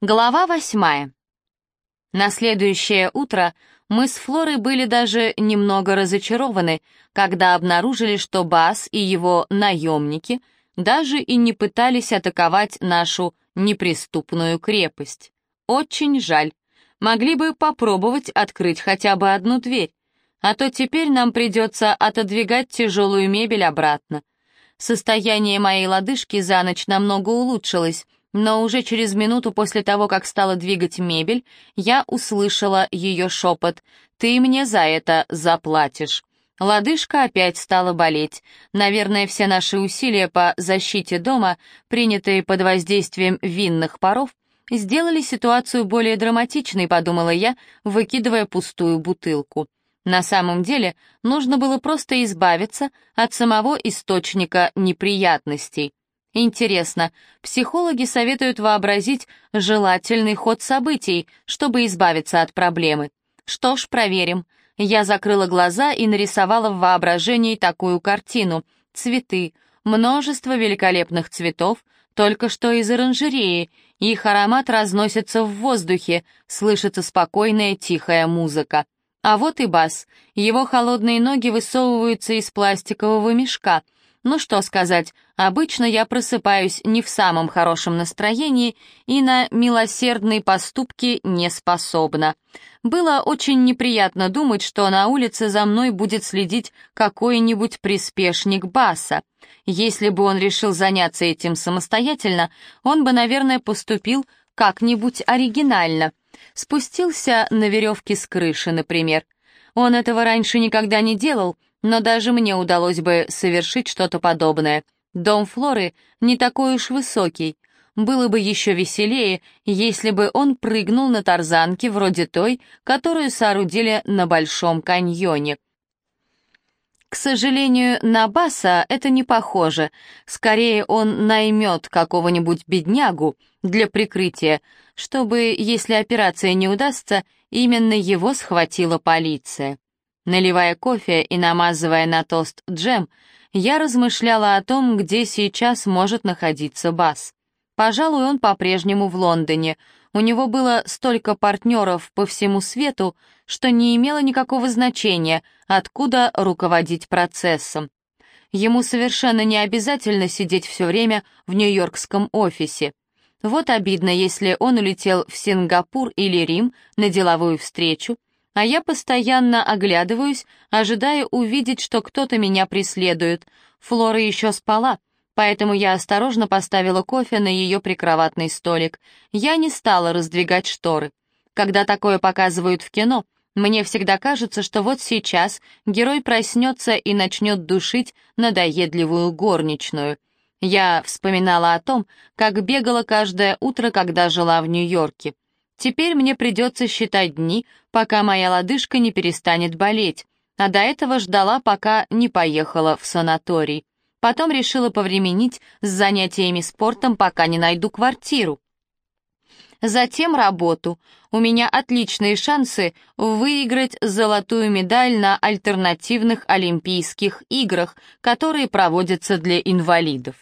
Глава восьмая. На следующее утро мы с Флорой были даже немного разочарованы, когда обнаружили, что Бас и его наемники даже и не пытались атаковать нашу неприступную крепость. Очень жаль. Могли бы попробовать открыть хотя бы одну дверь, а то теперь нам придется отодвигать тяжелую мебель обратно. Состояние моей лодыжки за ночь намного улучшилось, но уже через минуту после того, как стала двигать мебель, я услышала ее шепот «Ты мне за это заплатишь». Лодыжка опять стала болеть. Наверное, все наши усилия по защите дома, принятые под воздействием винных паров, сделали ситуацию более драматичной, подумала я, выкидывая пустую бутылку. На самом деле, нужно было просто избавиться от самого источника неприятностей. Интересно, психологи советуют вообразить желательный ход событий, чтобы избавиться от проблемы. Что ж, проверим. Я закрыла глаза и нарисовала в воображении такую картину. Цветы, множество великолепных цветов, только что из оранжереи, их аромат разносится в воздухе, слышится спокойная тихая музыка. А вот и бас. Его холодные ноги высовываются из пластикового мешка — ну что сказать, обычно я просыпаюсь не в самом хорошем настроении и на милосердные поступки не способна. Было очень неприятно думать, что на улице за мной будет следить какой-нибудь приспешник Баса. Если бы он решил заняться этим самостоятельно, он бы, наверное, поступил как-нибудь оригинально. Спустился на веревке с крыши, например. Он этого раньше никогда не делал, но даже мне удалось бы совершить что-то подобное. Дом Флоры не такой уж высокий. Было бы еще веселее, если бы он прыгнул на тарзанке вроде той, которую соорудили на Большом каньоне. К сожалению, на Баса это не похоже. Скорее, он наймет какого-нибудь беднягу для прикрытия, чтобы, если операция не удастся, именно его схватила полиция. Наливая кофе и намазывая на тост джем, я размышляла о том, где сейчас может находиться Бас. Пожалуй, он по-прежнему в Лондоне. У него было столько партнеров по всему свету, что не имело никакого значения, откуда руководить процессом. Ему совершенно не обязательно сидеть все время в нью-йоркском офисе. Вот обидно, если он улетел в Сингапур или Рим на деловую встречу, а я постоянно оглядываюсь, ожидая увидеть, что кто-то меня преследует. Флора еще спала, поэтому я осторожно поставила кофе на ее прикроватный столик. Я не стала раздвигать шторы. Когда такое показывают в кино, мне всегда кажется, что вот сейчас герой проснется и начнет душить надоедливую горничную. Я вспоминала о том, как бегала каждое утро, когда жила в Нью-Йорке. Теперь мне придется считать дни, пока моя лодыжка не перестанет болеть, а до этого ждала, пока не поехала в санаторий. Потом решила повременить с занятиями спортом, пока не найду квартиру. Затем работу. У меня отличные шансы выиграть золотую медаль на альтернативных Олимпийских играх, которые проводятся для инвалидов.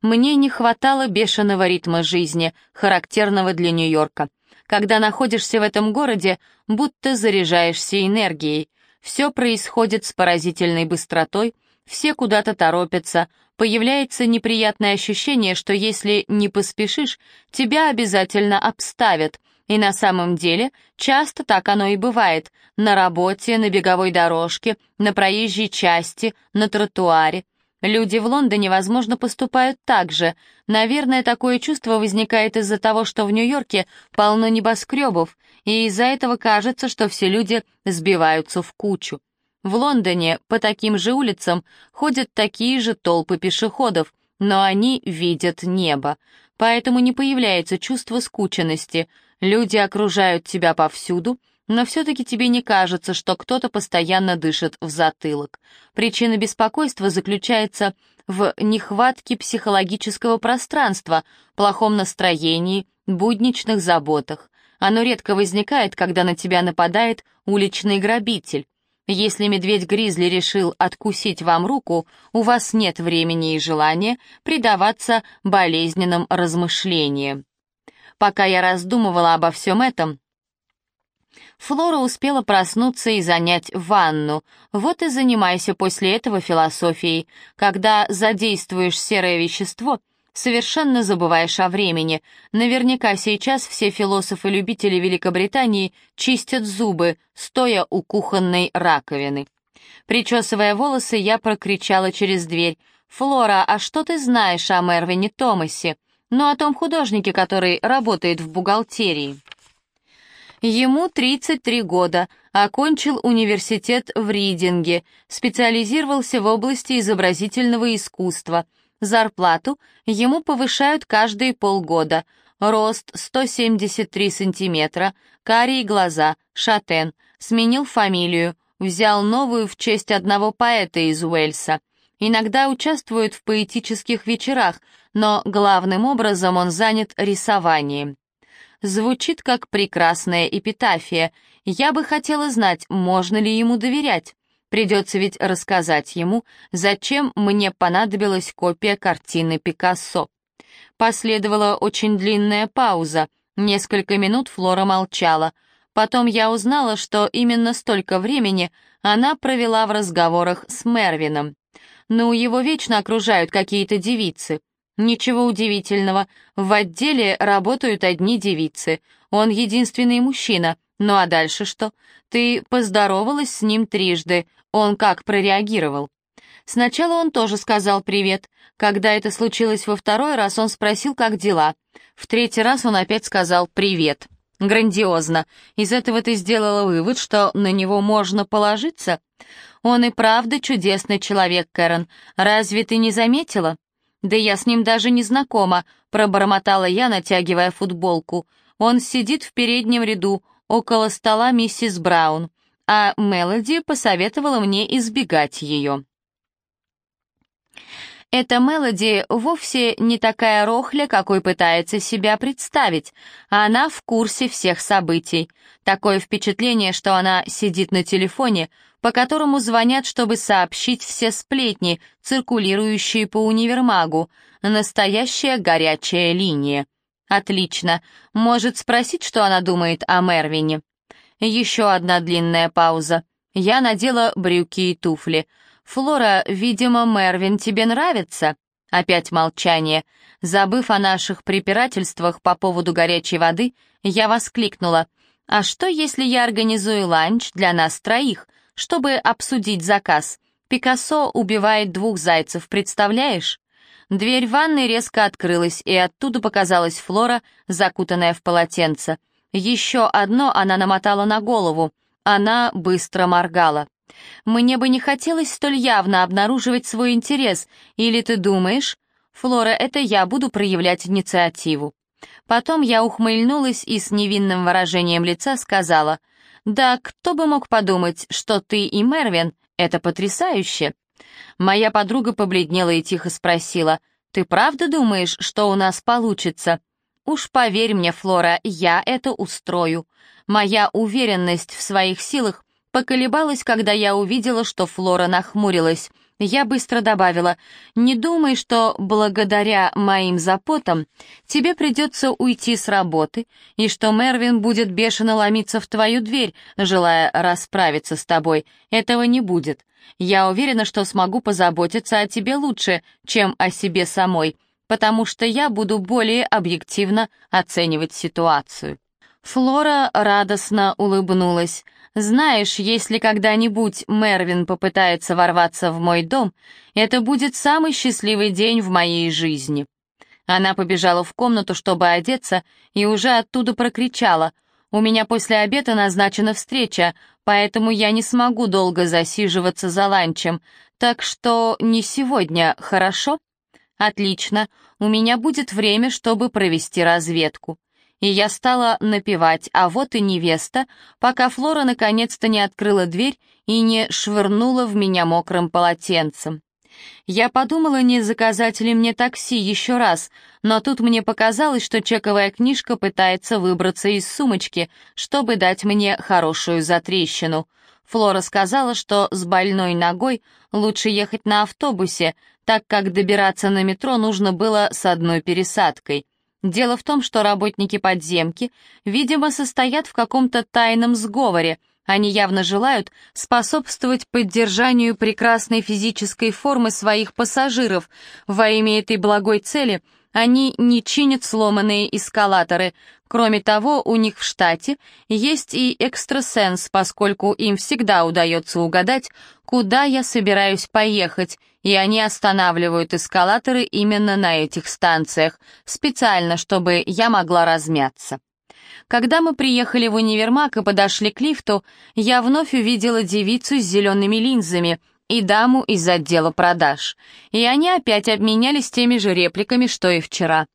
Мне не хватало бешеного ритма жизни, характерного для Нью-Йорка. Когда находишься в этом городе, будто заряжаешься энергией. Все происходит с поразительной быстротой, все куда-то торопятся, появляется неприятное ощущение, что если не поспешишь, тебя обязательно обставят. И на самом деле часто так оно и бывает. На работе, на беговой дорожке, на проезжей части, на тротуаре. Люди в Лондоне, возможно, поступают так же. Наверное, такое чувство возникает из-за того, что в Нью-Йорке полно небоскребов, и из-за этого кажется, что все люди сбиваются в кучу. В Лондоне по таким же улицам ходят такие же толпы пешеходов, но они видят небо. Поэтому не появляется чувство скученности. Люди окружают тебя повсюду — но все-таки тебе не кажется, что кто-то постоянно дышит в затылок. Причина беспокойства заключается в нехватке психологического пространства, плохом настроении, будничных заботах. Оно редко возникает, когда на тебя нападает уличный грабитель. Если медведь-гризли решил откусить вам руку, у вас нет времени и желания предаваться болезненным размышлениям. Пока я раздумывала обо всем этом, Флора успела проснуться и занять ванну. Вот и занимайся после этого философией. Когда задействуешь серое вещество, совершенно забываешь о времени. Наверняка сейчас все философы-любители Великобритании чистят зубы, стоя у кухонной раковины. Причесывая волосы, я прокричала через дверь. «Флора, а что ты знаешь о Мервине Томасе? Ну, о том художнике, который работает в бухгалтерии». Ему 33 года, окончил университет в Ридинге, специализировался в области изобразительного искусства. Зарплату ему повышают каждые полгода. Рост 173 сантиметра, карие глаза, шатен, сменил фамилию, взял новую в честь одного поэта из Уэльса. Иногда участвует в поэтических вечерах, но главным образом он занят рисованием. Звучит как прекрасная эпитафия. Я бы хотела знать, можно ли ему доверять. Придется ведь рассказать ему, зачем мне понадобилась копия картины Пикассо. Последовала очень длинная пауза. Несколько минут Флора молчала. Потом я узнала, что именно столько времени она провела в разговорах с Мервином. Ну, его вечно окружают какие-то девицы. Ничего удивительного, в отделе работают одни девицы. Он единственный мужчина. Ну а дальше что? Ты поздоровалась с ним трижды. Он как прореагировал? Сначала он тоже сказал привет. Когда это случилось во второй раз, он спросил, как дела. В третий раз он опять сказал привет. Грандиозно. Из этого ты сделала вывод, что на него можно положиться? Он и правда чудесный человек, Кэрон. Разве ты не заметила? «Да я с ним даже не знакома», — пробормотала я, натягивая футболку. «Он сидит в переднем ряду, около стола миссис Браун, а Мелоди посоветовала мне избегать ее». Эта Мелоди вовсе не такая рохля, какой пытается себя представить. а Она в курсе всех событий. Такое впечатление, что она сидит на телефоне, по которому звонят, чтобы сообщить все сплетни, циркулирующие по универмагу. Настоящая горячая линия. Отлично. Может спросить, что она думает о Мервине? Еще одна длинная пауза. Я надела брюки и туфли. «Флора, видимо, Мервин тебе нравится?» Опять молчание. Забыв о наших препирательствах по поводу горячей воды, я воскликнула. «А что, если я организую ланч для нас троих, чтобы обсудить заказ? Пикассо убивает двух зайцев, представляешь?» Дверь ванной резко открылась, и оттуда показалась Флора, закутанная в полотенце. Еще одно она намотала на голову. Она быстро моргала. Мне бы не хотелось столь явно обнаруживать свой интерес, или ты думаешь, Флора, это я буду проявлять инициативу. Потом я ухмыльнулась и с невинным выражением лица сказала, «Да, кто бы мог подумать, что ты и Мервин — это потрясающе!» Моя подруга побледнела и тихо спросила, «Ты правда думаешь, что у нас получится?» «Уж поверь мне, Флора, я это устрою. Моя уверенность в своих силах Поколебалась, когда я увидела, что Флора нахмурилась. Я быстро добавила, «Не думай, что благодаря моим запотам тебе придется уйти с работы, и что Мервин будет бешено ломиться в твою дверь, желая расправиться с тобой. Этого не будет. Я уверена, что смогу позаботиться о тебе лучше, чем о себе самой, потому что я буду более объективно оценивать ситуацию». Флора радостно улыбнулась. Знаешь, если когда-нибудь Мервин попытается ворваться в мой дом, это будет самый счастливый день в моей жизни. Она побежала в комнату, чтобы одеться, и уже оттуда прокричала. «У меня после обеда назначена встреча, поэтому я не смогу долго засиживаться за ланчем, так что не сегодня, хорошо?» «Отлично, у меня будет время, чтобы провести разведку» и я стала напевать «А вот и невеста», пока Флора наконец-то не открыла дверь и не швырнула в меня мокрым полотенцем. Я подумала, не заказать ли мне такси еще раз, но тут мне показалось, что чековая книжка пытается выбраться из сумочки, чтобы дать мне хорошую затрещину. Флора сказала, что с больной ногой лучше ехать на автобусе, так как добираться на метро нужно было с одной пересадкой. Дело в том, что работники подземки, видимо, состоят в каком-то тайном сговоре. Они явно желают способствовать поддержанию прекрасной физической формы своих пассажиров. Во имя этой благой цели они не чинят сломанные эскалаторы. Кроме того, у них в штате есть и экстрасенс, поскольку им всегда удается угадать, куда я собираюсь поехать, и они останавливают эскалаторы именно на этих станциях, специально, чтобы я могла размяться. Когда мы приехали в универмаг и подошли к лифту, я вновь увидела девицу с зелеными линзами — и даму из отдела продаж, и они опять обменялись теми же репликами, что и вчера.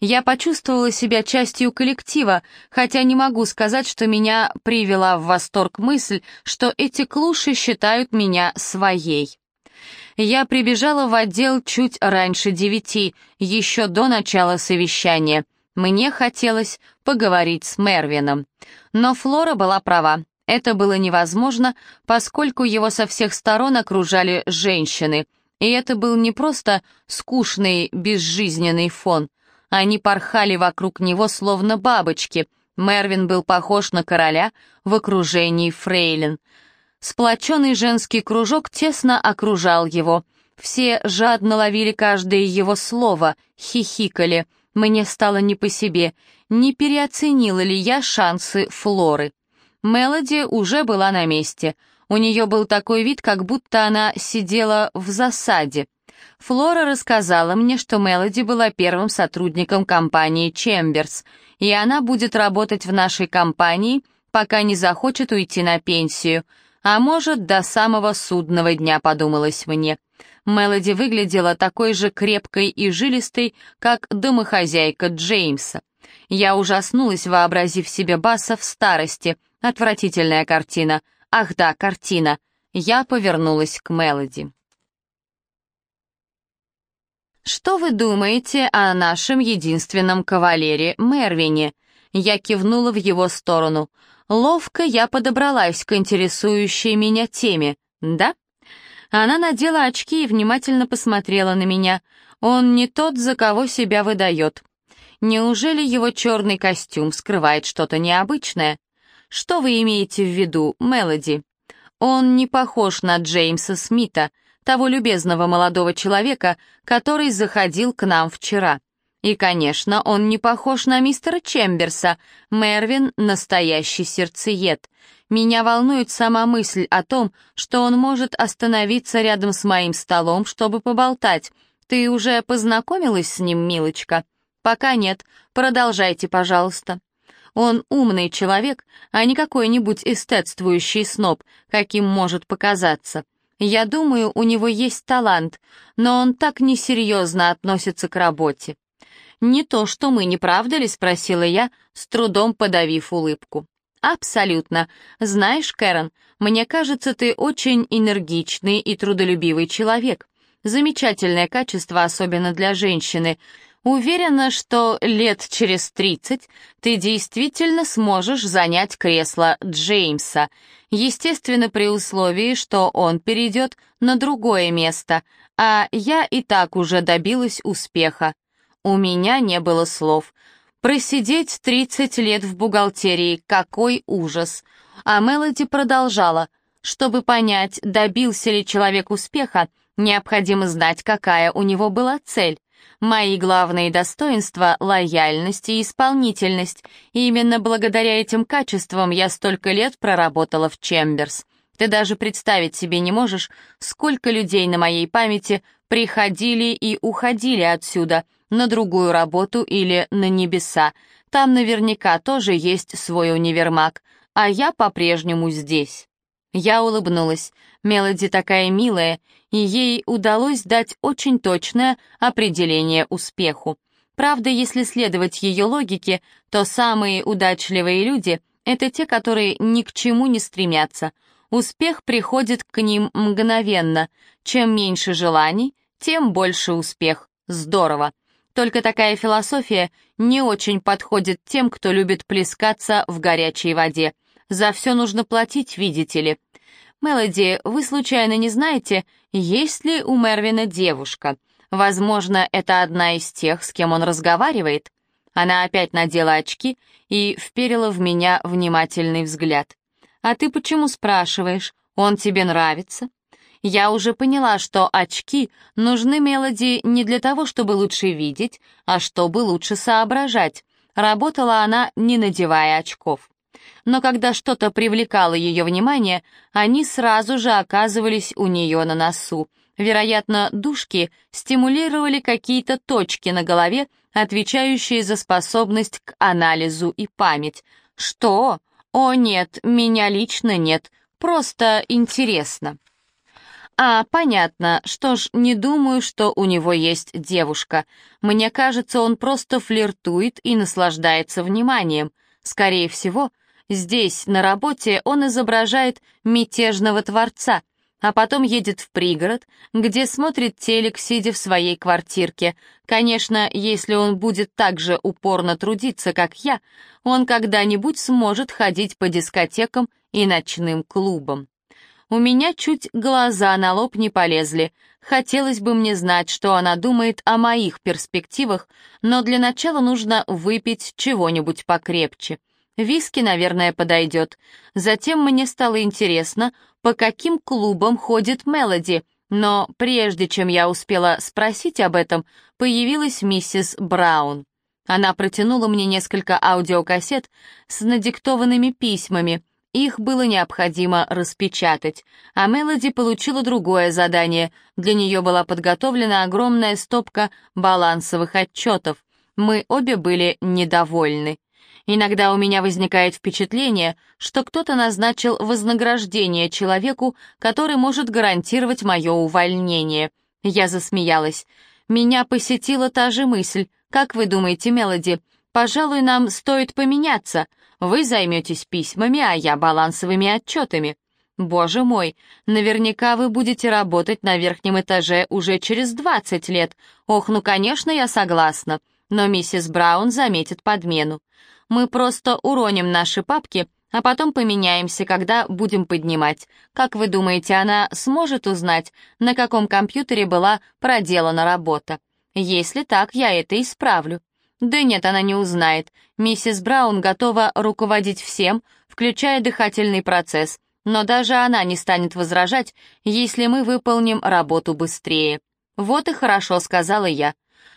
Я почувствовала себя частью коллектива, хотя не могу сказать, что меня привела в восторг мысль, что эти клуши считают меня своей. Я прибежала в отдел чуть раньше девяти, еще до начала совещания. Мне хотелось поговорить с Мервином. Но Флора была права. Это было невозможно, поскольку его со всех сторон окружали женщины, и это был не просто скучный, безжизненный фон. Они порхали вокруг него словно бабочки. Мервин был похож на короля в окружении фрейлин. Сплоченный женский кружок тесно окружал его. Все жадно ловили каждое его слово, хихикали. Мне стало не по себе. Не переоценила ли я шансы Флоры? Мелоди уже была на месте. У нее был такой вид, как будто она сидела в засаде. Флора рассказала мне, что Мелоди была первым сотрудником компании Чемберс, и она будет работать в нашей компании, пока не захочет уйти на пенсию. А может, до самого судного дня, подумалось мне. Мелоди выглядела такой же крепкой и жилистой, как домохозяйка Джеймса. Я ужаснулась, вообразив себе Басса в старости, Отвратительная картина. Ах да, картина. Я повернулась к Мелоди. «Что вы думаете о нашем единственном кавалере Мервине?» Я кивнула в его сторону. Ловко я подобралась к интересующей меня теме. «Да?» Она надела очки и внимательно посмотрела на меня. Он не тот, за кого себя выдает. Неужели его черный костюм скрывает что-то необычное? Что вы имеете в виду, Мелоди? Он не похож на Джеймса Смита, того любезного молодого человека, который заходил к нам вчера. И, конечно, он не похож на мистера Чемберса. Мервин — настоящий сердцеед. Меня волнует сама мысль о том, что он может остановиться рядом с моим столом, чтобы поболтать. Ты уже познакомилась с ним, милочка? Пока нет. Продолжайте, пожалуйста. Он умный человек, а не какой-нибудь эстетствующий сноб, каким может показаться. Я думаю, у него есть талант, но он так несерьезно относится к работе. «Не то, что мы, не правда ли?» — спросила я, с трудом подавив улыбку. «Абсолютно. Знаешь, Кэрон, мне кажется, ты очень энергичный и трудолюбивый человек. Замечательное качество, особенно для женщины. Уверена, что лет через тридцать ты действительно сможешь занять кресло Джеймса, естественно, при условии, что он перейдет на другое место, а я и так уже добилась успеха. У меня не было слов. Просидеть тридцать лет в бухгалтерии — какой ужас! А Мелоди продолжала. Чтобы понять, добился ли человек успеха, необходимо знать, какая у него была цель. Мои главные достоинства — лояльность и исполнительность. И именно благодаря этим качествам я столько лет проработала в Чемберс. Ты даже представить себе не можешь, сколько людей на моей памяти приходили и уходили отсюда, на другую работу или на небеса. Там наверняка тоже есть свой универмаг, а я по-прежнему здесь. Я улыбнулась. Мелоди такая милая, и ей удалось дать очень точное определение успеху. Правда, если следовать ее логике, то самые удачливые люди — это те, которые ни к чему не стремятся. Успех приходит к ним мгновенно. Чем меньше желаний, тем больше успех. Здорово. Только такая философия не очень подходит тем, кто любит плескаться в горячей воде. За все нужно платить, видите ли. «Мелоди, вы случайно не знаете, есть ли у Мервина девушка? Возможно, это одна из тех, с кем он разговаривает?» Она опять надела очки и вперила в меня внимательный взгляд. «А ты почему спрашиваешь? Он тебе нравится?» Я уже поняла, что очки нужны Мелоди не для того, чтобы лучше видеть, а чтобы лучше соображать. Работала она, не надевая очков. Но когда что-то привлекало ее внимание, они сразу же оказывались у нее на носу. Вероятно, дужки стимулировали какие-то точки на голове, отвечающие за способность к анализу и память. Что? О нет, меня лично нет. Просто интересно. «А, понятно. Что ж, не думаю, что у него есть девушка. Мне кажется, он просто флиртует и наслаждается вниманием. Скорее всего, здесь, на работе, он изображает мятежного творца, а потом едет в пригород, где смотрит телек, сидя в своей квартирке. Конечно, если он будет так же упорно трудиться, как я, он когда-нибудь сможет ходить по дискотекам и ночным клубам. У меня чуть глаза на лоб не полезли. Хотелось бы мне знать, что она думает о моих перспективах, но для начала нужно выпить чего-нибудь покрепче. Виски, наверное, подойдет. Затем мне стало интересно, по каким клубам ходит Мелоди, но прежде чем я успела спросить об этом, появилась миссис Браун. Она протянула мне несколько аудиокассет с надиктованными письмами — их было необходимо распечатать, а Мелоди получила другое задание. Для нее была подготовлена огромная стопка балансовых отчетов. Мы обе были недовольны. Иногда у меня возникает впечатление, что кто-то назначил вознаграждение человеку, который может гарантировать мое увольнение. Я засмеялась. Меня посетила та же мысль. Как вы думаете, Мелоди, пожалуй, нам стоит поменяться? Вы займетесь письмами, а я балансовыми отчетами. Боже мой, наверняка вы будете работать на верхнем этаже уже через 20 лет. Ох, ну, конечно, я согласна. Но миссис Браун заметит подмену. Мы просто уроним наши папки, а потом поменяемся, когда будем поднимать. Как вы думаете, она сможет узнать, на каком компьютере была проделана работа? Если так, я это исправлю. Да нет, она не узнает. Миссис Браун готова руководить всем, включая дыхательный процесс, но даже она не станет возражать, если мы выполним работу быстрее. Вот и хорошо, сказала я.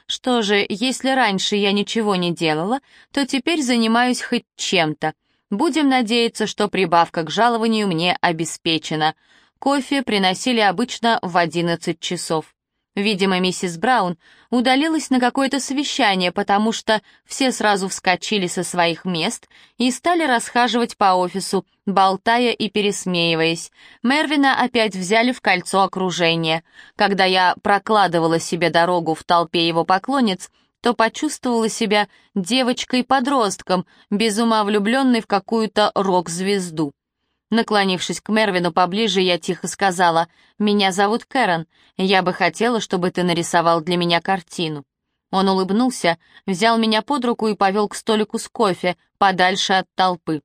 Что же, если раньше я ничего не делала, то теперь занимаюсь хоть чем-то. Будем надеяться, что прибавка к жалованию мне обеспечена. Кофе приносили обычно в 11 часов. Видимо, миссис Браун удалилась на какое-то совещание, потому что все сразу вскочили со своих мест и стали расхаживать по офису, болтая и пересмеиваясь. Мервина опять взяли в кольцо окружения. Когда я прокладывала себе дорогу в толпе его поклонниц, то почувствовала себя девочкой-подростком, без ума влюбленной в какую-то рок-звезду. Наклонившись к Мервину поближе, я тихо сказала, «Меня зовут Кэрон. Я бы хотела, чтобы ты нарисовал для меня картину». Он улыбнулся, взял меня под руку и повел к столику с кофе, подальше от толпы.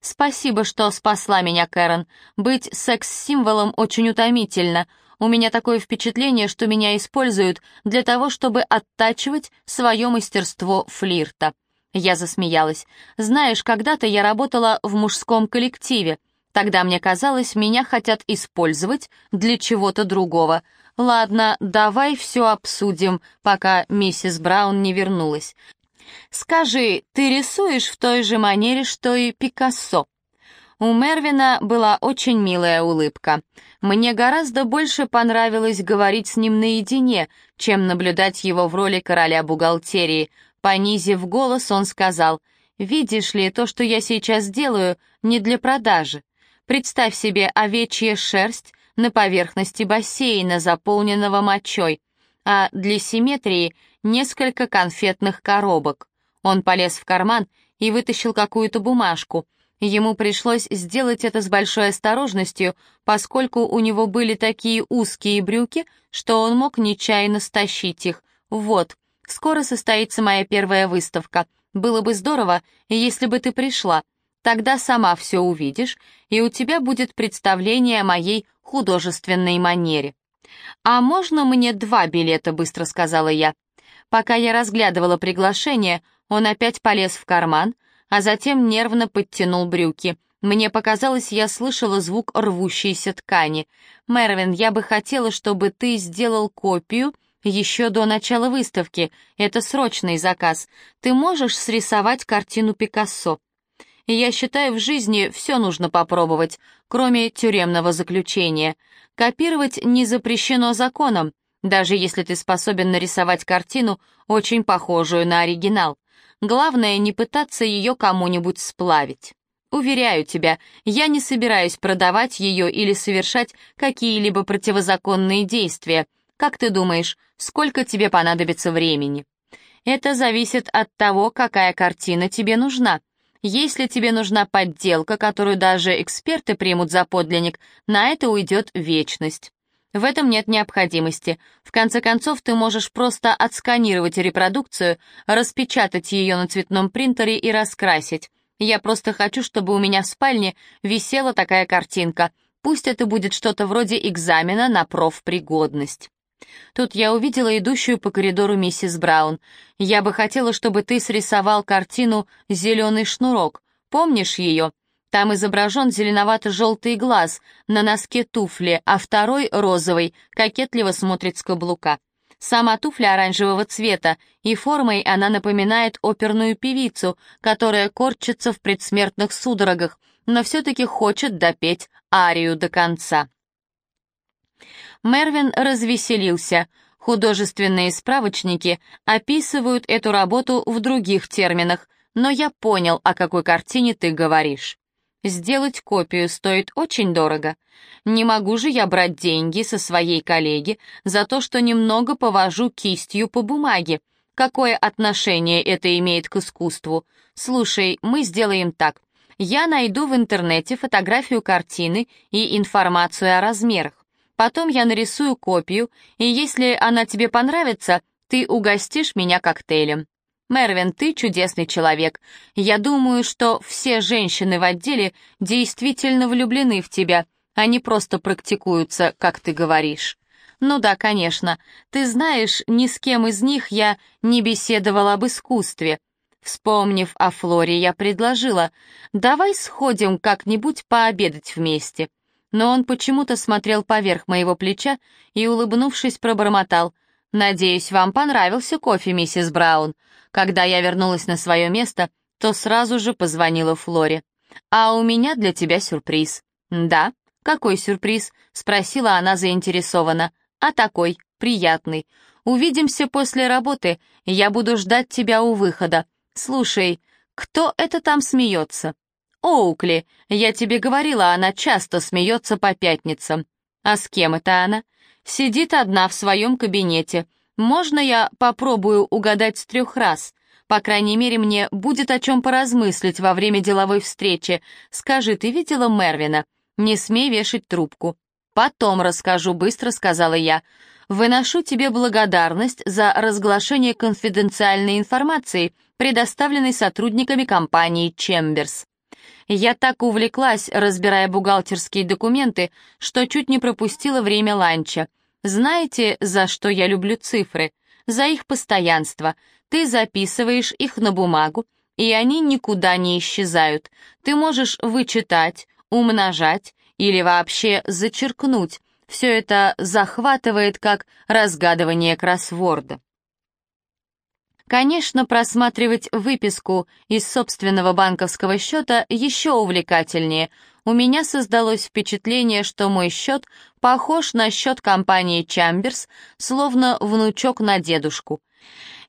«Спасибо, что спасла меня, Кэрон. Быть секс-символом очень утомительно. У меня такое впечатление, что меня используют для того, чтобы оттачивать свое мастерство флирта». Я засмеялась. «Знаешь, когда-то я работала в мужском коллективе. Тогда мне казалось, меня хотят использовать для чего-то другого. Ладно, давай все обсудим, пока миссис Браун не вернулась. Скажи, ты рисуешь в той же манере, что и Пикассо? У Мервина была очень милая улыбка. Мне гораздо больше понравилось говорить с ним наедине, чем наблюдать его в роли короля бухгалтерии. Понизив голос, он сказал, «Видишь ли, то, что я сейчас делаю, не для продажи. Представь себе овечья шерсть на поверхности бассейна, заполненного мочой, а для симметрии несколько конфетных коробок. Он полез в карман и вытащил какую-то бумажку. Ему пришлось сделать это с большой осторожностью, поскольку у него были такие узкие брюки, что он мог нечаянно стащить их. Вот, скоро состоится моя первая выставка. Было бы здорово, если бы ты пришла. Тогда сама все увидишь, и у тебя будет представление о моей художественной манере. «А можно мне два билета?» — быстро сказала я. Пока я разглядывала приглашение, Он опять полез в карман, а затем нервно подтянул брюки. Мне показалось, я слышала звук рвущейся ткани. «Мервин, я бы хотела, чтобы ты сделал копию еще до начала выставки. Это срочный заказ. Ты можешь срисовать картину Пикассо?» Я считаю, в жизни все нужно попробовать, кроме тюремного заключения. Копировать не запрещено законом, даже если ты способен нарисовать картину, очень похожую на оригинал. Главное, не пытаться ее кому-нибудь сплавить. Уверяю тебя, я не собираюсь продавать ее или совершать какие-либо противозаконные действия. Как ты думаешь, сколько тебе понадобится времени? Это зависит от того, какая картина тебе нужна. Если тебе нужна подделка, которую даже эксперты примут за подлинник, на это уйдет вечность. В этом нет необходимости. В конце концов, ты можешь просто отсканировать репродукцию, распечатать ее на цветном принтере и раскрасить. Я просто хочу, чтобы у меня в спальне висела такая картинка. Пусть это будет что-то вроде экзамена на профпригодность. Тут я увидела идущую по коридору миссис Браун. Я бы хотела, чтобы ты срисовал картину «Зеленый шнурок». Помнишь ее? Там изображен зеленовато-желтый глаз на носке туфли, а второй, розовый, кокетливо смотрит с каблука. Сама туфля оранжевого цвета, и формой она напоминает оперную певицу, которая корчится в предсмертных судорогах, но все-таки хочет допеть арию до конца. Мервин развеселился. Художественные справочники описывают эту работу в других терминах, но я понял, о какой картине ты говоришь. Сделать копию стоит очень дорого. Не могу же я брать деньги со своей коллеги за то, что немного повожу кистью по бумаге. Какое отношение это имеет к искусству? Слушай, мы сделаем так. Я найду в интернете фотографию картины и информацию о размерах. Потом я нарисую копию, и если она тебе понравится, ты угостишь меня коктейлем. Мервин, ты чудесный человек. Я думаю, что все женщины в отделе действительно влюблены в тебя, не просто практикуются, как ты говоришь. Ну да, конечно. Ты знаешь, ни с кем из них я не беседовала об искусстве. Вспомнив о Флоре, я предложила, давай сходим как-нибудь пообедать вместе. Но он почему-то смотрел поверх моего плеча и, улыбнувшись, пробормотал. «Надеюсь, вам понравился кофе, миссис Браун. Когда я вернулась на свое место, то сразу же позвонила Флоре. «А у меня для тебя сюрприз». «Да? Какой сюрприз?» — спросила она заинтересованно. «А такой, приятный. Увидимся после работы, я буду ждать тебя у выхода. Слушай, кто это там смеется?» «Оукли, я тебе говорила, она часто смеется по пятницам». «А с кем это она?» «Сидит одна в своем кабинете. Можно я попробую угадать с трех раз? По крайней мере, мне будет о чем поразмыслить во время деловой встречи. Скажи, ты видела Мервина? Не смей вешать трубку. Потом расскажу, быстро сказала я. Выношу тебе благодарность за разглашение конфиденциальной информации, предоставленной сотрудниками компании Чемберс. Я так увлеклась, разбирая бухгалтерские документы, что чуть не пропустила время ланча. Знаете, за что я люблю цифры? За их постоянство. Ты записываешь их на бумагу, и они никуда не исчезают. Ты можешь вычитать, умножать или вообще зачеркнуть. Все это захватывает как разгадывание кроссворда. Конечно, просматривать выписку из собственного банковского счета еще увлекательнее. У меня создалось впечатление, что мой счет похож на счет компании Чамберс, словно внучок на дедушку.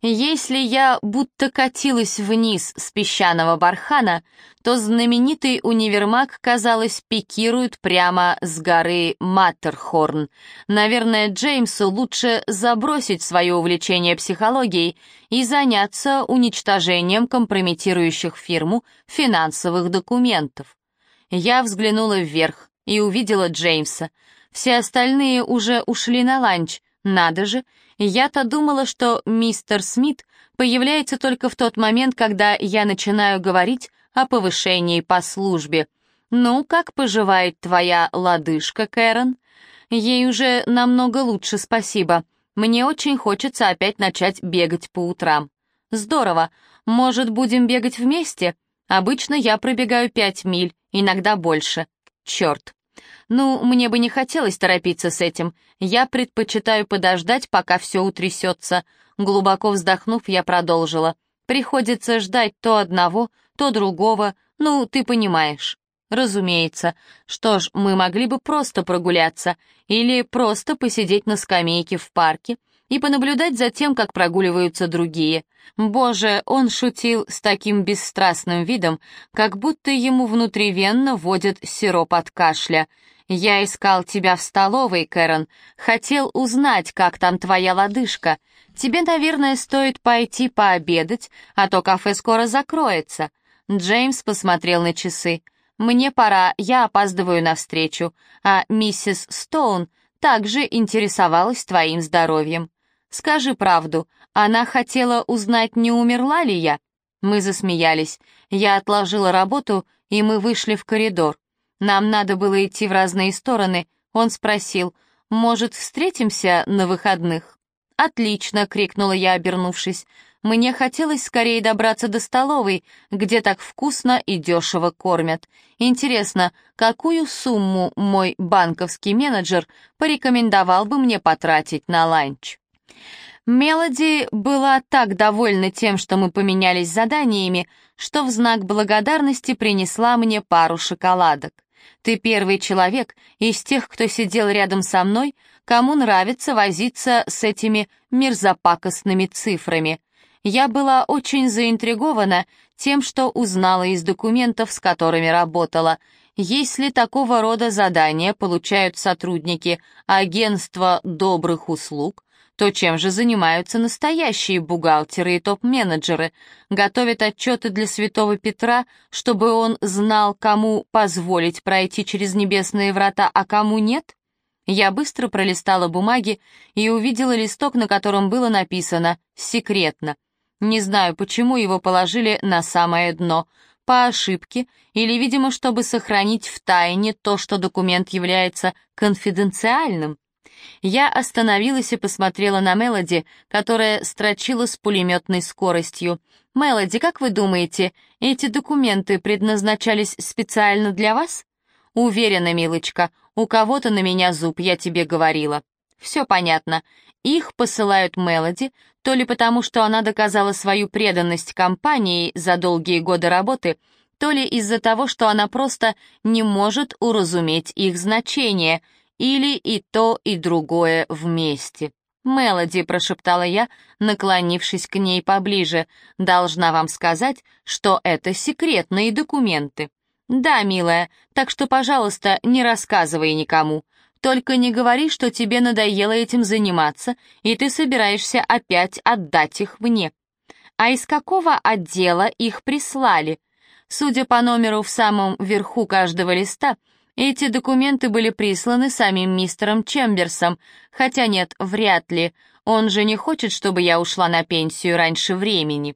Если я будто катилась вниз с песчаного бархана, то знаменитый универмаг, казалось, пикирует прямо с горы Маттерхорн. Наверное, Джеймсу лучше забросить свое увлечение психологией и заняться уничтожением компрометирующих фирму финансовых документов. Я взглянула вверх и увидела Джеймса. Все остальные уже ушли на ланч. Надо же, я-то думала, что мистер Смит появляется только в тот момент, когда я начинаю говорить о повышении по службе. «Ну, как поживает твоя лодыжка, Кэрон?» «Ей уже намного лучше, спасибо. Мне очень хочется опять начать бегать по утрам». «Здорово. Может, будем бегать вместе? Обычно я пробегаю пять миль, иногда больше. Черт. Ну, мне бы не хотелось торопиться с этим. Я предпочитаю подождать, пока все утрясется. Глубоко вздохнув, я продолжила. Приходится ждать то одного, то другого. Ну, ты понимаешь. Разумеется. Что ж, мы могли бы просто прогуляться или просто посидеть на скамейке в парке и понаблюдать за тем, как прогуливаются другие. Боже, он шутил с таким бесстрастным видом, как будто ему внутривенно вводят сироп от кашля. «Я искал тебя в столовой, Кэрон. Хотел узнать, как там твоя лодыжка. Тебе, наверное, стоит пойти пообедать, а то кафе скоро закроется». Джеймс посмотрел на часы. «Мне пора, я опаздываю на встречу, а миссис Стоун также интересовалась твоим здоровьем. Скажи правду, она хотела узнать, не умерла ли я?» Мы засмеялись. Я отложила работу, и мы вышли в коридор. Нам надо было идти в разные стороны. Он спросил, «Может, встретимся на выходных?» «Отлично!» — крикнула я, обернувшись. Мне хотелось скорее добраться до столовой, где так вкусно и дешево кормят. Интересно, какую сумму мой банковский менеджер порекомендовал бы мне потратить на ланч? Мелоди была так довольна тем, что мы поменялись заданиями, что в знак благодарности принесла мне пару шоколадок. Ты первый человек из тех, кто сидел рядом со мной, кому нравится возиться с этими мерзопакостными цифрами. Я была очень заинтригована тем, что узнала из документов, с которыми работала. Если такого рода задания получают сотрудники агентства добрых услуг, то чем же занимаются настоящие бухгалтеры и топ-менеджеры? Готовят отчеты для святого Петра, чтобы он знал, кому позволить пройти через небесные врата, а кому нет? Я быстро пролистала бумаги и увидела листок, на котором было написано «секретно». Не знаю, почему его положили на самое дно, по ошибке или, видимо, чтобы сохранить в тайне то, что документ является конфиденциальным. Я остановилась и посмотрела на Мелоди, которая строчила с пулеметной скоростью. «Мелоди, как вы думаете, эти документы предназначались специально для вас?» «Уверена, милочка, у кого-то на меня зуб, я тебе говорила». «Все понятно. Их посылают Мелоди, то ли потому, что она доказала свою преданность компании за долгие годы работы, то ли из-за того, что она просто не может уразуметь их значение, или и то, и другое вместе. «Мелоди», — прошептала я, наклонившись к ней поближе, — «должна вам сказать, что это секретные документы». «Да, милая, так что, пожалуйста, не рассказывай никому. Только не говори, что тебе надоело этим заниматься, и ты собираешься опять отдать их мне. А из какого отдела их прислали? Судя по номеру в самом верху каждого листа, эти документы были присланы самим мистером Чемберсом, хотя нет, вряд ли. Он же не хочет, чтобы я ушла на пенсию раньше времени.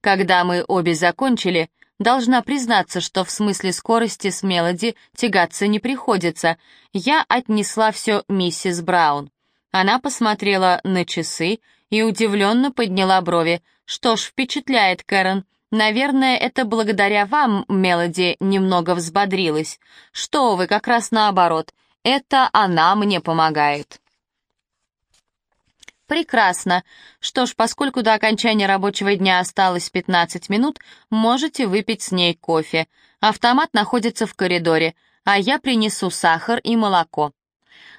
Когда мы обе закончили, должна признаться, что в смысле скорости с Мелоди тягаться не приходится. Я отнесла все миссис Браун. Она посмотрела на часы и удивленно подняла брови. «Что ж, впечатляет, Кэрон. Наверное, это благодаря вам Мелоди немного взбодрилась. Что вы, как раз наоборот. Это она мне помогает. Прекрасно. Что ж, поскольку до окончания рабочего дня осталось 15 минут, можете выпить с ней кофе. Автомат находится в коридоре, а я принесу сахар и молоко.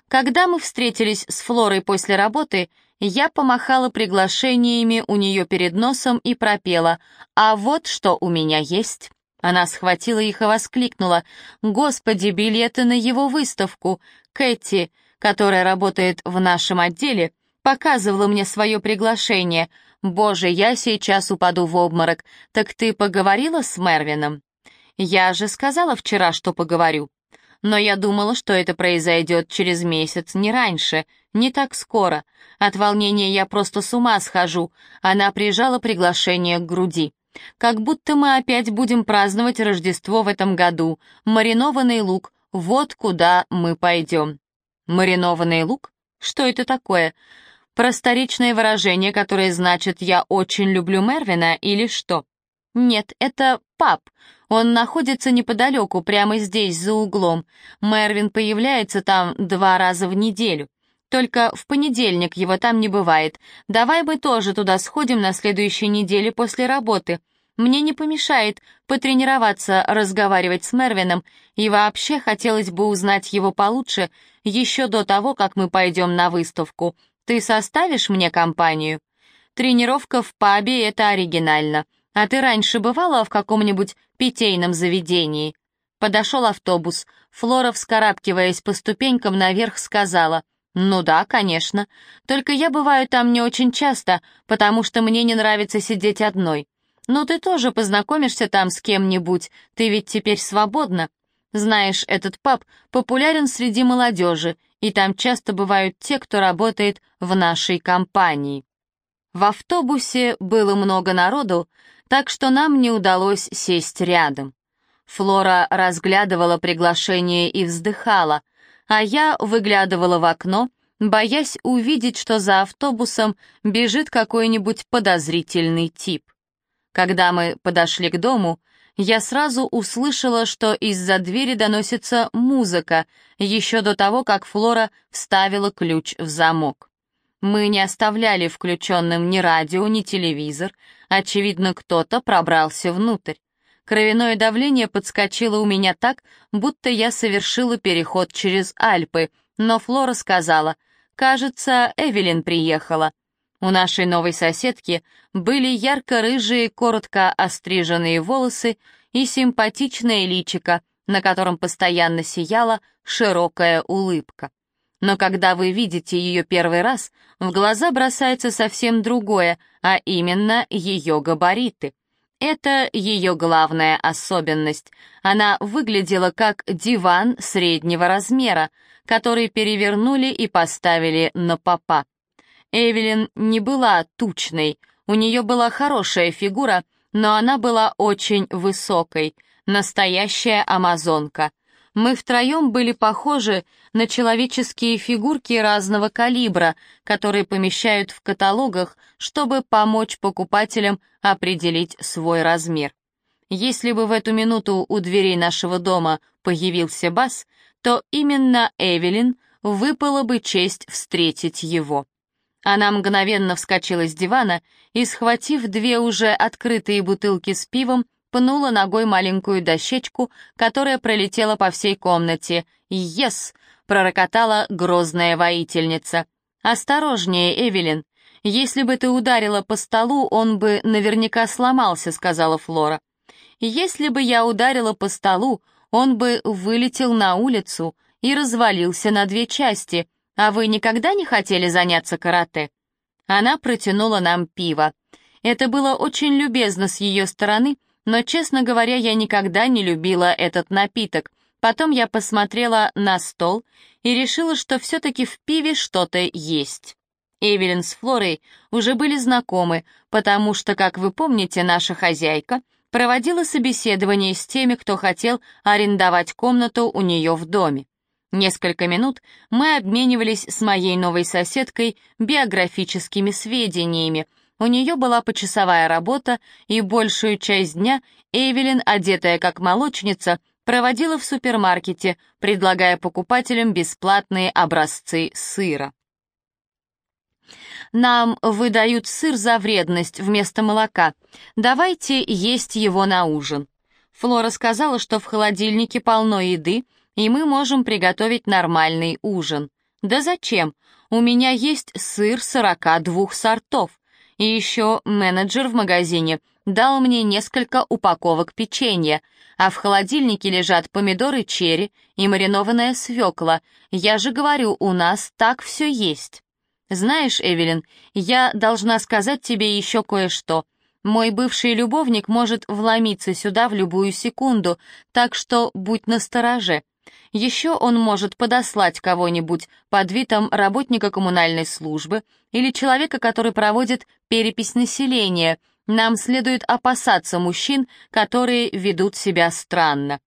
Когда мы встретились с Флорой после работы, я помахала приглашениями у нее перед носом и пропела «А вот что у меня есть». Она схватила их и воскликнула «Господи, билеты на его выставку! Кэти, которая работает в нашем отделе, показывала мне свое приглашение. Боже, я сейчас упаду в обморок. Так ты поговорила с Мервином?» «Я же сказала вчера, что поговорю» но я думала, что это произойдет через месяц, не раньше, не так скоро. От волнения я просто с ума схожу. Она прижала приглашение к груди. Как будто мы опять будем праздновать Рождество в этом году. Маринованный лук, вот куда мы пойдем. Маринованный лук? Что это такое? Просторечное выражение, которое значит «я очень люблю Мервина» или что? Нет, это пап. Он находится неподалеку, прямо здесь, за углом. Мервин появляется там два раза в неделю. Только в понедельник его там не бывает. Давай мы тоже туда сходим на следующей неделе после работы. Мне не помешает потренироваться разговаривать с Мервином, и вообще хотелось бы узнать его получше еще до того, как мы пойдем на выставку. Ты составишь мне компанию? Тренировка в пабе — это оригинально. А ты раньше бывала в каком-нибудь питейном заведении? Подошел автобус. Флора, вскарабкиваясь по ступенькам наверх, сказала, «Ну да, конечно. Только я бываю там не очень часто, потому что мне не нравится сидеть одной. Но ты тоже познакомишься там с кем-нибудь, ты ведь теперь свободна. Знаешь, этот паб популярен среди молодежи, и там часто бывают те, кто работает в нашей компании». В автобусе было много народу, так что нам не удалось сесть рядом. Флора разглядывала приглашение и вздыхала, а я выглядывала в окно, боясь увидеть, что за автобусом бежит какой-нибудь подозрительный тип. Когда мы подошли к дому, я сразу услышала, что из-за двери доносится музыка, еще до того, как Флора вставила ключ в замок. Мы не оставляли включенным ни радио, ни телевизор. Очевидно, кто-то пробрался внутрь. Кровяное давление подскочило у меня так, будто я совершила переход через Альпы, но Флора сказала, «Кажется, Эвелин приехала». У нашей новой соседки были ярко-рыжие, коротко остриженные волосы и симпатичное личико, на котором постоянно сияла широкая улыбка. Но когда вы видите ее первый раз, в глаза бросается совсем другое, а именно ее габариты. Это ее главная особенность. Она выглядела как диван среднего размера, который перевернули и поставили на попа. Эвелин не была тучной, у нее была хорошая фигура, но она была очень высокой, настоящая амазонка. Мы втроем были похожи на человеческие фигурки разного калибра, которые помещают в каталогах, чтобы помочь покупателям определить свой размер. Если бы в эту минуту у дверей нашего дома появился Бас, то именно Эвелин выпала бы честь встретить его. Она мгновенно вскочила с дивана и, схватив две уже открытые бутылки с пивом, пнула ногой маленькую дощечку, которая пролетела по всей комнате. «Ес!» — пророкотала грозная воительница. «Осторожнее, Эвелин. Если бы ты ударила по столу, он бы наверняка сломался», — сказала Флора. «Если бы я ударила по столу, он бы вылетел на улицу и развалился на две части. А вы никогда не хотели заняться карате?» Она протянула нам пиво. Это было очень любезно с ее стороны — но, честно говоря, я никогда не любила этот напиток. Потом я посмотрела на стол и решила, что все-таки в пиве что-то есть. Эвелин с Флорой уже были знакомы, потому что, как вы помните, наша хозяйка проводила собеседование с теми, кто хотел арендовать комнату у нее в доме. Несколько минут мы обменивались с моей новой соседкой биографическими сведениями, у нее была почасовая работа, и большую часть дня Эвелин, одетая как молочница, проводила в супермаркете, предлагая покупателям бесплатные образцы сыра. «Нам выдают сыр за вредность вместо молока. Давайте есть его на ужин». Флора сказала, что в холодильнике полно еды, и мы можем приготовить нормальный ужин. «Да зачем? У меня есть сыр сорока двух сортов. И еще менеджер в магазине дал мне несколько упаковок печенья, а в холодильнике лежат помидоры черри и маринованная свекла. Я же говорю, у нас так все есть. Знаешь, Эвелин, я должна сказать тебе еще кое-что. Мой бывший любовник может вломиться сюда в любую секунду, так что будь настороже. Еще он может подослать кого-нибудь под видом работника коммунальной службы или человека, который проводит перепись населения. Нам следует опасаться мужчин, которые ведут себя странно.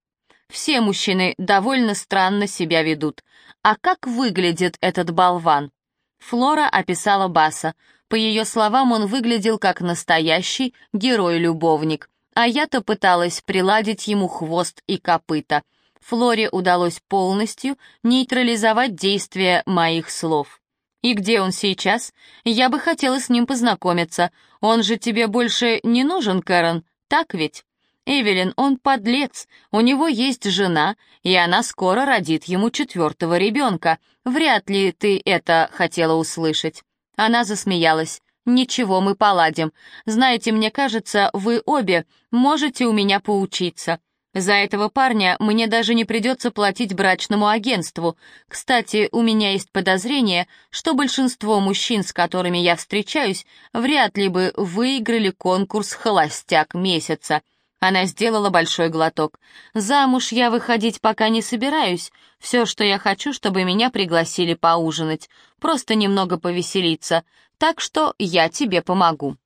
Все мужчины довольно странно себя ведут. А как выглядит этот болван? Флора описала Баса. По ее словам, он выглядел как настоящий герой-любовник, а я-то пыталась приладить ему хвост и копыта. Флоре удалось полностью нейтрализовать действие моих слов. «И где он сейчас? Я бы хотела с ним познакомиться. Он же тебе больше не нужен, Кэрон, так ведь?» «Эвелин, он подлец, у него есть жена, и она скоро родит ему четвертого ребенка. Вряд ли ты это хотела услышать». Она засмеялась. «Ничего, мы поладим. Знаете, мне кажется, вы обе можете у меня поучиться. За этого парня мне даже не придется платить брачному агентству. Кстати, у меня есть подозрение, что большинство мужчин, с которыми я встречаюсь, вряд ли бы выиграли конкурс «Холостяк месяца». Она сделала большой глоток. «Замуж я выходить пока не собираюсь. Все, что я хочу, чтобы меня пригласили поужинать. Просто немного повеселиться. Так что я тебе помогу».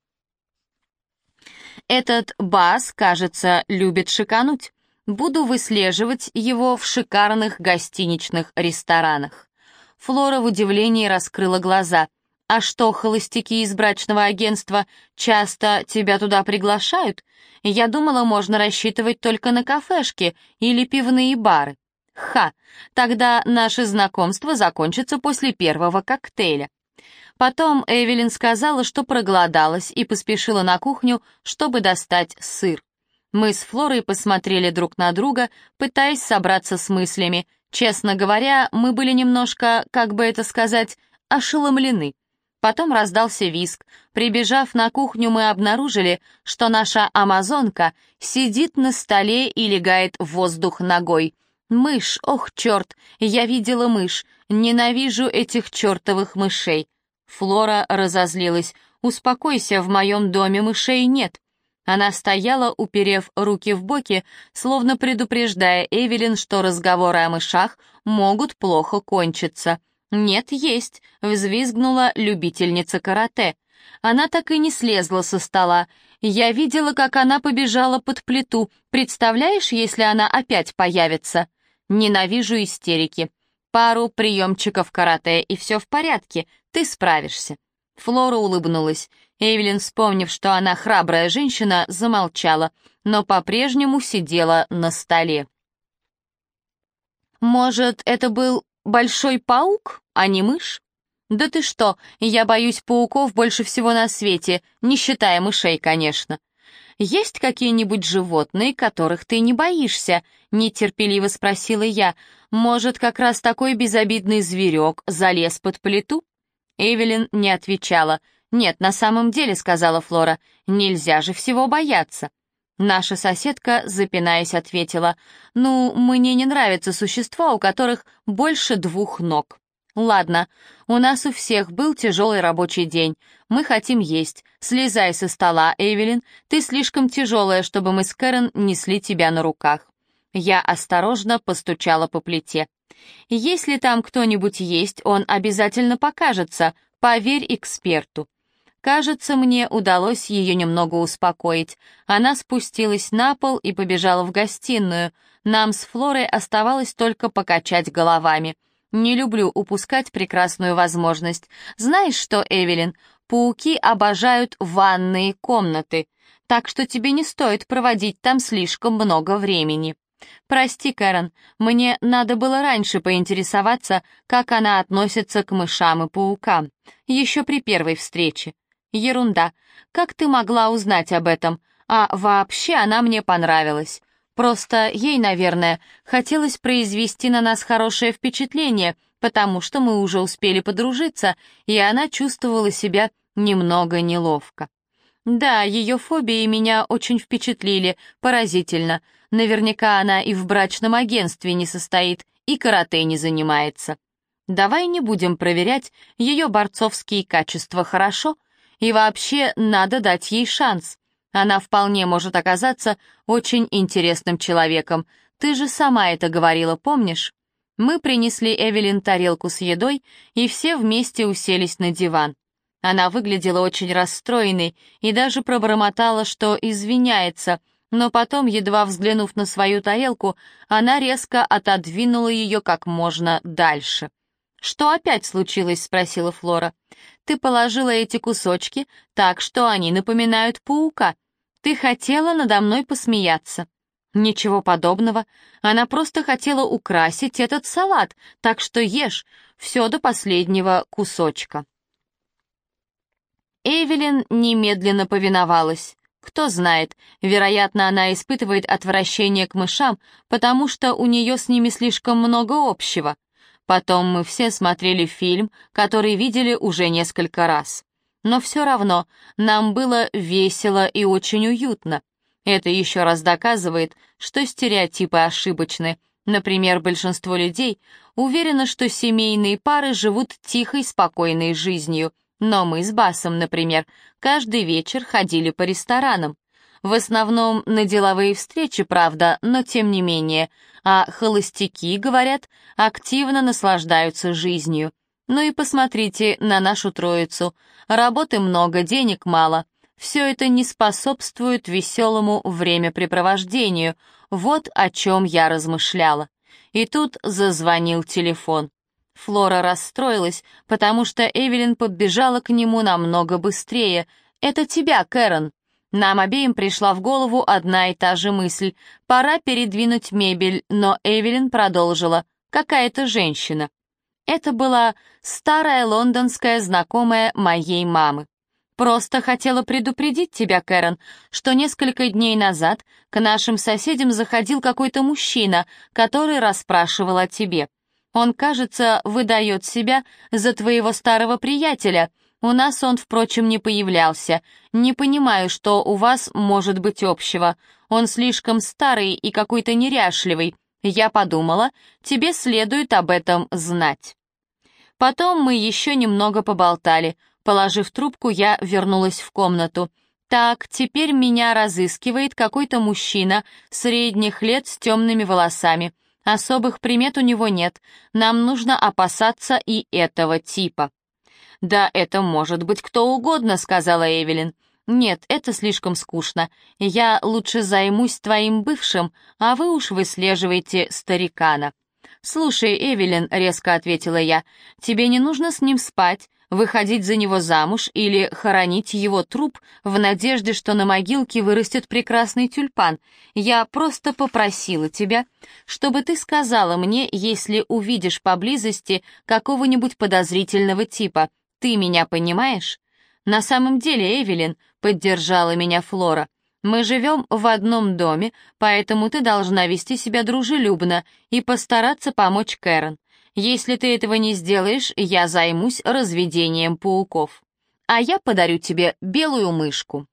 Этот бас, кажется, любит шикануть. Буду выслеживать его в шикарных гостиничных ресторанах. Флора в удивлении раскрыла глаза. «А что, холостяки из брачного агентства часто тебя туда приглашают? Я думала, можно рассчитывать только на кафешки или пивные бары. Ха, тогда наше знакомство закончится после первого коктейля». Потом Эвелин сказала, что проголодалась и поспешила на кухню, чтобы достать сыр. Мы с Флорой посмотрели друг на друга, пытаясь собраться с мыслями. Честно говоря, мы были немножко, как бы это сказать, ошеломлены. Потом раздался виск. Прибежав на кухню, мы обнаружили, что наша амазонка сидит на столе и легает в воздух ногой. Мышь, ох, черт, я видела мышь. Ненавижу этих чертовых мышей. Флора разозлилась. «Успокойся, в моем доме мышей нет». Она стояла, уперев руки в боки, словно предупреждая Эвелин, что разговоры о мышах могут плохо кончиться. «Нет, есть», — взвизгнула любительница карате. Она так и не слезла со стола. Я видела, как она побежала под плиту. Представляешь, если она опять появится? Ненавижу истерики. Пару приемчиков карате, и все в порядке. Ты справишься. Флора улыбнулась. Эвелин, вспомнив, что она храбрая женщина, замолчала, но по-прежнему сидела на столе. «Может, это был большой паук, а не мышь? Да ты что, я боюсь пауков больше всего на свете, не считая мышей, конечно. Есть какие-нибудь животные, которых ты не боишься? Нетерпеливо спросила я. Может, как раз такой безобидный зверек залез под плиту? Эвелин не отвечала. «Нет, на самом деле», — сказала Флора, — «нельзя же всего бояться». Наша соседка, запинаясь, ответила, «Ну, мне не нравятся существа, у которых больше двух ног». «Ладно, у нас у всех был тяжелый рабочий день. Мы хотим есть. Слезай со стола, Эвелин. Ты слишком тяжелая, чтобы мы с Кэрон несли тебя на руках». Я осторожно постучала по плите. «Если там кто-нибудь есть, он обязательно покажется. Поверь эксперту». Кажется, мне удалось ее немного успокоить. Она спустилась на пол и побежала в гостиную. Нам с Флорой оставалось только покачать головами. Не люблю упускать прекрасную возможность. Знаешь что, Эвелин, пауки обожают ванные комнаты, так что тебе не стоит проводить там слишком много времени. Прости, Кэрон, мне надо было раньше поинтересоваться, как она относится к мышам и паукам, еще при первой встрече. Ерунда. Как ты могла узнать об этом? А вообще она мне понравилась. Просто ей, наверное, хотелось произвести на нас хорошее впечатление, потому что мы уже успели подружиться, и она чувствовала себя немного неловко. Да, ее фобии меня очень впечатлили, поразительно. Наверняка она и в брачном агентстве не состоит, и карате не занимается. Давай не будем проверять ее борцовские качества, хорошо? И вообще, надо дать ей шанс. Она вполне может оказаться очень интересным человеком. Ты же сама это говорила, помнишь? Мы принесли Эвелин тарелку с едой, и все вместе уселись на диван. Она выглядела очень расстроенной и даже пробормотала, что извиняется, но потом, едва взглянув на свою тарелку, она резко отодвинула ее как можно дальше. «Что опять случилось?» — спросила Флора. «Ты положила эти кусочки так, что они напоминают паука. Ты хотела надо мной посмеяться». «Ничего подобного. Она просто хотела украсить этот салат, так что ешь, все до последнего кусочка». Эвелин немедленно повиновалась. Кто знает, вероятно, она испытывает отвращение к мышам, потому что у нее с ними слишком много общего. Потом мы все смотрели фильм, который видели уже несколько раз. Но все равно нам было весело и очень уютно. Это еще раз доказывает, что стереотипы ошибочны. Например, большинство людей уверено, что семейные пары живут тихой, спокойной жизнью. Но мы с Басом, например, каждый вечер ходили по ресторанам. В основном на деловые встречи, правда, но тем не менее. А холостяки, говорят, активно наслаждаются жизнью. Ну и посмотрите на нашу троицу. Работы много, денег мало. Все это не способствует веселому времяпрепровождению. Вот о чем я размышляла. И тут зазвонил телефон. Флора расстроилась, потому что Эвелин подбежала к нему намного быстрее. «Это тебя, Кэрон!» Нам обеим пришла в голову одна и та же мысль. Пора передвинуть мебель, но Эвелин продолжила. Какая-то женщина. Это была старая лондонская знакомая моей мамы. Просто хотела предупредить тебя, Кэрон, что несколько дней назад к нашим соседям заходил какой-то мужчина, который расспрашивал о тебе. Он, кажется, выдает себя за твоего старого приятеля — у нас он, впрочем, не появлялся. Не понимаю, что у вас может быть общего. Он слишком старый и какой-то неряшливый. Я подумала, тебе следует об этом знать. Потом мы еще немного поболтали. Положив трубку, я вернулась в комнату. Так, теперь меня разыскивает какой-то мужчина средних лет с темными волосами. Особых примет у него нет. Нам нужно опасаться и этого типа. «Да это может быть кто угодно», — сказала Эвелин. «Нет, это слишком скучно. Я лучше займусь твоим бывшим, а вы уж выслеживаете старикана». «Слушай, Эвелин», — резко ответила я, — «тебе не нужно с ним спать, выходить за него замуж или хоронить его труп в надежде, что на могилке вырастет прекрасный тюльпан. Я просто попросила тебя, чтобы ты сказала мне, если увидишь поблизости какого-нибудь подозрительного типа, ты меня понимаешь? На самом деле, Эвелин, поддержала меня Флора. Мы живем в одном доме, поэтому ты должна вести себя дружелюбно и постараться помочь Кэрон. Если ты этого не сделаешь, я займусь разведением пауков. А я подарю тебе белую мышку.